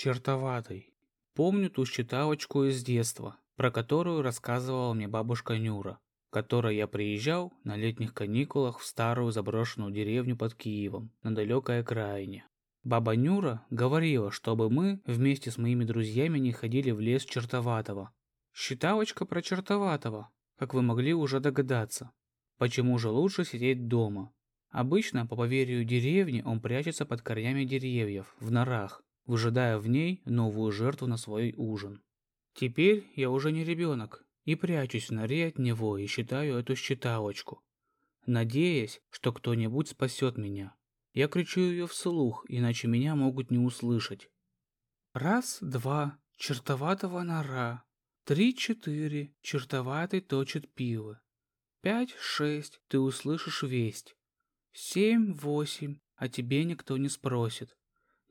Чертоватый. Помню ту считалочку из детства, про которую рассказывала мне бабушка Нюра, которой я приезжал на летних каникулах в старую заброшенную деревню под Киевом, на далекой окраине. Баба Нюра говорила, чтобы мы вместе с моими друзьями не ходили в лес Чертоватого. Считалочка про Чертоватого, как вы могли уже догадаться. Почему же лучше сидеть дома? Обычно, по поверью деревни, он прячется под корнями деревьев, в норах, выжидая в ней новую жертву на свой ужин. Теперь я уже не ребенок и прячусь в норе от него и считаю эту считалочку, надеясь, что кто-нибудь спасет меня. Я кричу ее вслух, иначе меня могут не услышать. Раз, два, чертоватого нора. Три-четыре, чертоватый точит пиво. Пять-шесть, ты услышишь весть. Семь-восемь, а тебе никто не спросит.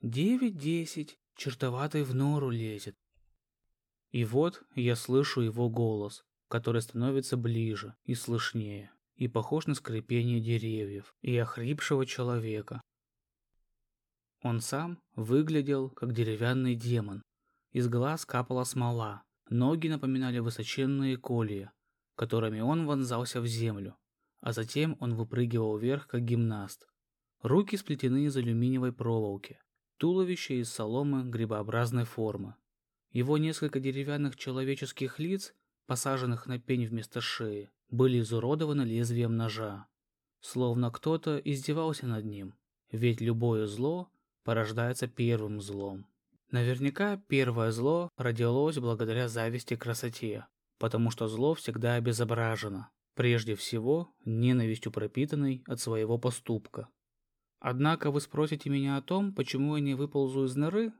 Девять-десять, чертоватый в нору лезет. И вот я слышу его голос, который становится ближе и слышнее, и похож на скрипение деревьев и охрипшего человека. Он сам выглядел как деревянный демон. Из глаз капала смола, ноги напоминали высоченные колья, которыми он вонзался в землю, а затем он выпрыгивал вверх, как гимнаст. Руки сплетены из алюминиевой проволоки, туловище из соломы грибообразной формы. Его несколько деревянных человеческих лиц, посаженных на пень вместо шеи, были изуродованы лезвием ножа. Словно кто-то издевался над ним, ведь любое зло порождается первым злом. Наверняка первое зло родилось благодаря зависти к красоте, потому что зло всегда обезображено, прежде всего ненавистью пропитанной от своего поступка. Однако вы спросите меня о том, почему я не выползу из норы?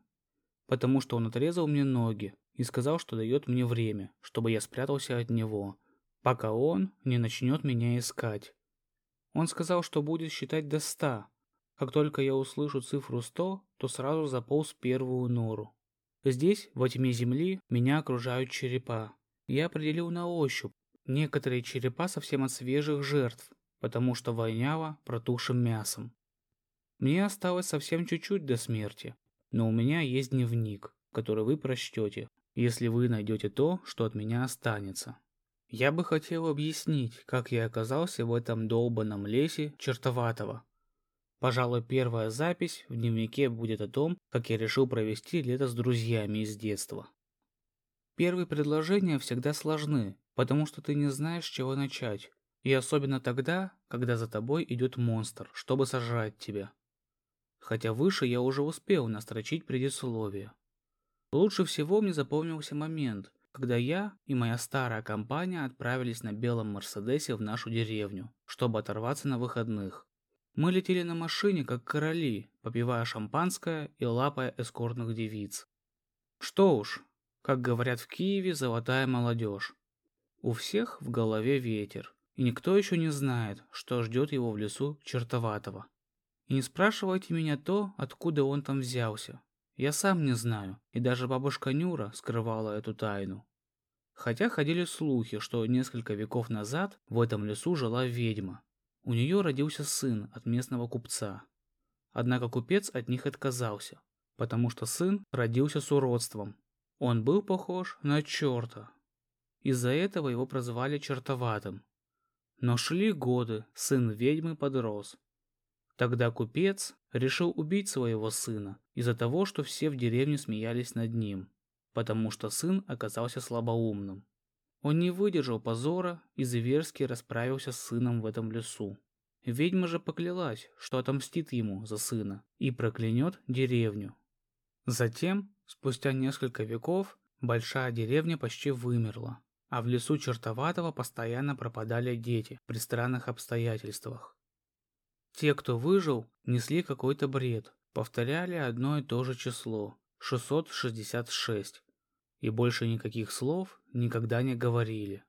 Потому что он отрезал мне ноги и сказал, что дает мне время, чтобы я спрятался от него, пока он не начнет меня искать. Он сказал, что будет считать до ста. Как только я услышу цифру сто, то сразу заполз в первую нору. Здесь, во тьме земли, меня окружают черепа. Я определил на ощупь. Некоторые черепа совсем от свежих жертв, потому что воняло протухшим мясом. Мне осталось совсем чуть-чуть до смерти, но у меня есть дневник, который вы прочтете, если вы найдете то, что от меня останется. Я бы хотел объяснить, как я оказался в этом долбанном лесе чертоватого. Пожалуй, первая запись в дневнике будет о том, как я решил провести лето с друзьями из детства. Первые предложения всегда сложны, потому что ты не знаешь, с чего начать. И особенно тогда, когда за тобой идет монстр, чтобы сожрать тебя хотя выше я уже успел настрочить предисловие. Лучше всего мне запомнился момент, когда я и моя старая компания отправились на белом Мерседесе в нашу деревню, чтобы оторваться на выходных. Мы летели на машине, как короли, попивая шампанское и лапая эскортных девиц. Что уж, как говорят в Киеве, золотая молодежь. У всех в голове ветер, и никто еще не знает, что ждет его в лесу чертоватого. И не спрашивайте меня то, откуда он там взялся. Я сам не знаю, и даже бабушка Нюра скрывала эту тайну. Хотя ходили слухи, что несколько веков назад в этом лесу жила ведьма. У нее родился сын от местного купца. Однако купец от них отказался, потому что сын родился с уродством. Он был похож на черта. Из-за этого его прозвали чертоватым. Но шли годы, сын ведьмы подрос, Тогда купец решил убить своего сына из-за того, что все в деревне смеялись над ним, потому что сын оказался слабоумным. Он не выдержал позора и зверски расправился с сыном в этом лесу. Ведьма же поклялась, что отомстит ему за сына и проклянет деревню. Затем, спустя несколько веков, большая деревня почти вымерла, а в лесу Чертоватого постоянно пропадали дети при странных обстоятельствах. Те, кто выжил, несли какой-то бред, повторяли одно и то же число – 666, и больше никаких слов никогда не говорили.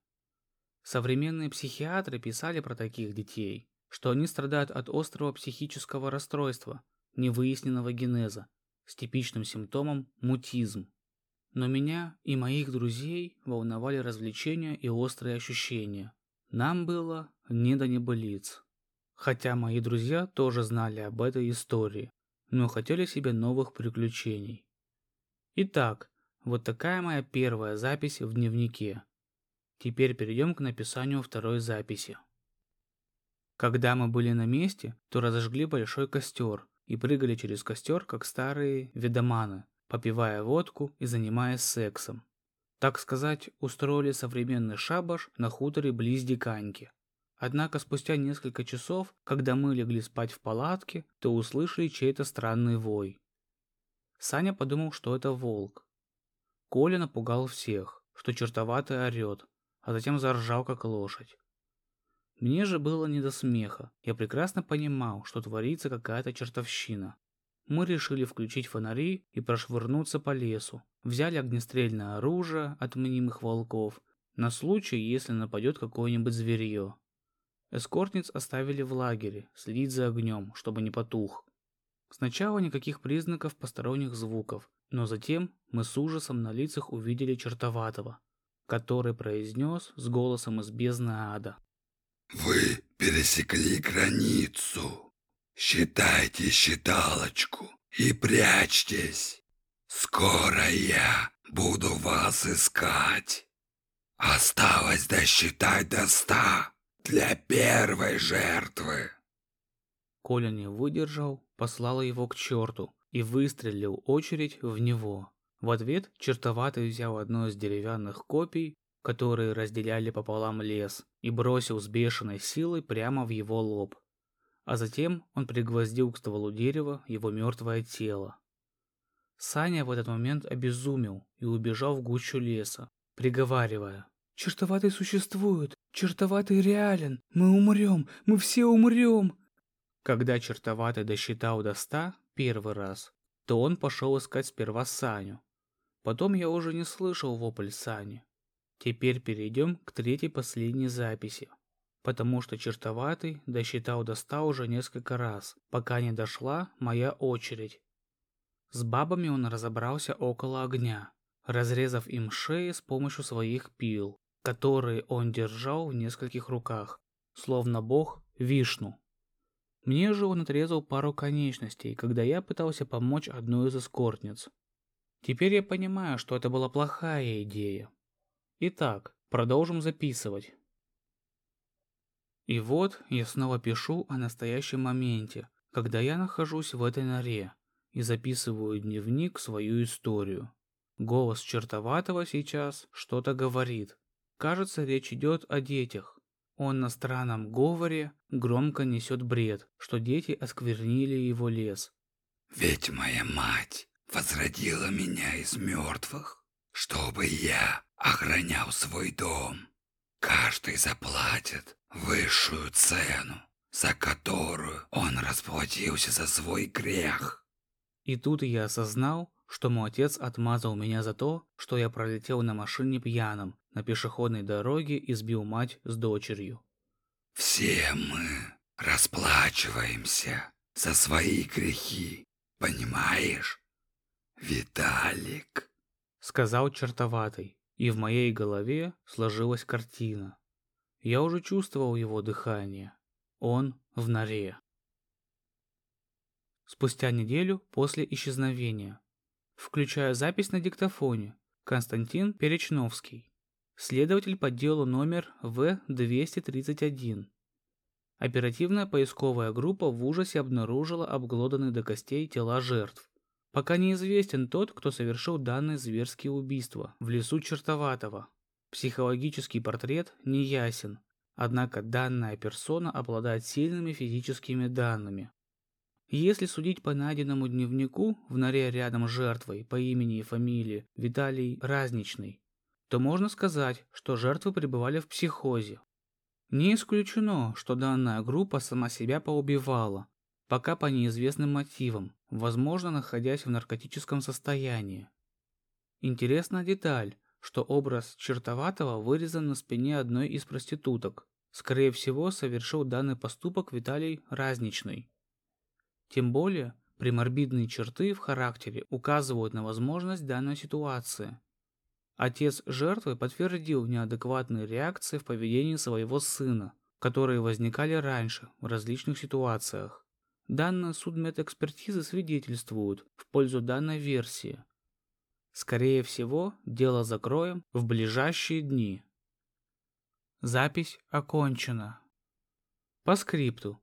Современные психиатры писали про таких детей, что они страдают от острого психического расстройства, невыясненного генеза, с типичным симптомом мутизм. Но меня и моих друзей волновали развлечения и острые ощущения. Нам было не до небылиц. Хотя мои друзья тоже знали об этой истории, но хотели себе новых приключений. Итак, вот такая моя первая запись в дневнике. Теперь перейдем к написанию второй записи. Когда мы были на месте, то разожгли большой костер и прыгали через костер, как старые ведоманы, попивая водку и занимаясь сексом. Так сказать, устроили современный шабаш на хуторе близ Диканьки. Однако спустя несколько часов, когда мы легли спать в палатке, то услышали чей-то странный вой. Саня подумал, что это волк. Коля напугал всех, что чертоватый орет, а затем заржал, как лошадь. Мне же было не до смеха. Я прекрасно понимал, что творится какая-то чертовщина. Мы решили включить фонари и прошвырнуться по лесу. Взяли огнестрельное оружие от мнимых волков на случай, если нападет какое-нибудь зверье. Эскортниц оставили в лагере, следить за огнем, чтобы не потух. Сначала никаких признаков посторонних звуков, но затем мы с ужасом на лицах увидели чертоватого, который произнес с голосом из бездны ада. Вы пересекли границу. Считайте считалочку и прячьтесь. Скоро я буду вас искать. Осталось досчитать до ста для первой жертвы. Коля не выдержал, послал его к черту и выстрелил очередь в него. В ответ чертоватый взял одно из деревянных копий которые разделяли пополам лес, и бросил с бешеной силой прямо в его лоб. А затем он пригвоздил к стволу дерева его мертвое тело. Саня в этот момент обезумел и убежал в гущу леса, приговаривая. «Чертоватый существует! Чертоватый реален! Мы умрем! Мы все умрем!» Когда чертоватый досчитал до ста первый раз, то он пошел искать сперва Саню. Потом я уже не слышал вопль Сани. Теперь перейдем к третьей последней записи. Потому что чертоватый досчитал до ста уже несколько раз, пока не дошла моя очередь. С бабами он разобрался около огня, разрезав им шеи с помощью своих пил, которые он держал в нескольких руках, словно бог Вишну. Мне же он отрезал пару конечностей, когда я пытался помочь одной из эскортниц. Теперь я понимаю, что это была плохая идея, Итак, продолжим записывать. И вот я снова пишу о настоящем моменте, когда я нахожусь в этой норе и записываю дневник свою историю. Голос чертоватого сейчас что-то говорит. Кажется, речь идет о детях. Он на странном говоре громко несет бред, что дети осквернили его лес. «Ведь моя мать возродила меня из мертвых, чтобы я охранял свой дом. Каждый заплатит высшую цену, за которую он расплатился за свой грех. И тут я осознал, что мой отец отмазал меня за то, что я пролетел на машине пьяным на пешеходной дороге и сбил мать с дочерью. Все мы расплачиваемся за свои грехи, понимаешь? Виталик, сказал чертоватый и в моей голове сложилась картина. Я уже чувствовал его дыхание. Он в норе. Спустя неделю после исчезновения. Включаю запись на диктофоне. Константин Перечновский. Следователь по делу номер В-231. Оперативная поисковая группа в ужасе обнаружила обглоданные до костей тела жертв. Пока неизвестен тот, кто совершил данное зверские убийства в лесу Чертоватого. Психологический портрет не ясен, однако данная персона обладает сильными физическими данными. Если судить по найденному дневнику в норе рядом с жертвой по имени и фамилии Виталий Разничный, то можно сказать, что жертвы пребывали в психозе. Не исключено, что данная группа сама себя поубивала, пока по неизвестным мотивам, возможно, находясь в наркотическом состоянии. Интересная деталь, что образ чертоватого вырезан на спине одной из проституток. Скорее всего, совершил данный поступок Виталий Разничный. Тем более, приморбидные черты в характере указывают на возможность данной ситуации. Отец жертвы подтвердил неадекватные реакции в поведении своего сына, которые возникали раньше в различных ситуациях. Данные судмедэкспертизы свидетельствуют в пользу данной версии. Скорее всего, дело закроем в ближайшие дни. Запись окончена. По скрипту.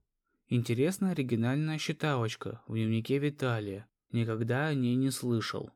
Интересная оригинальная считалочка в дневнике Виталия. Никогда о ней не слышал.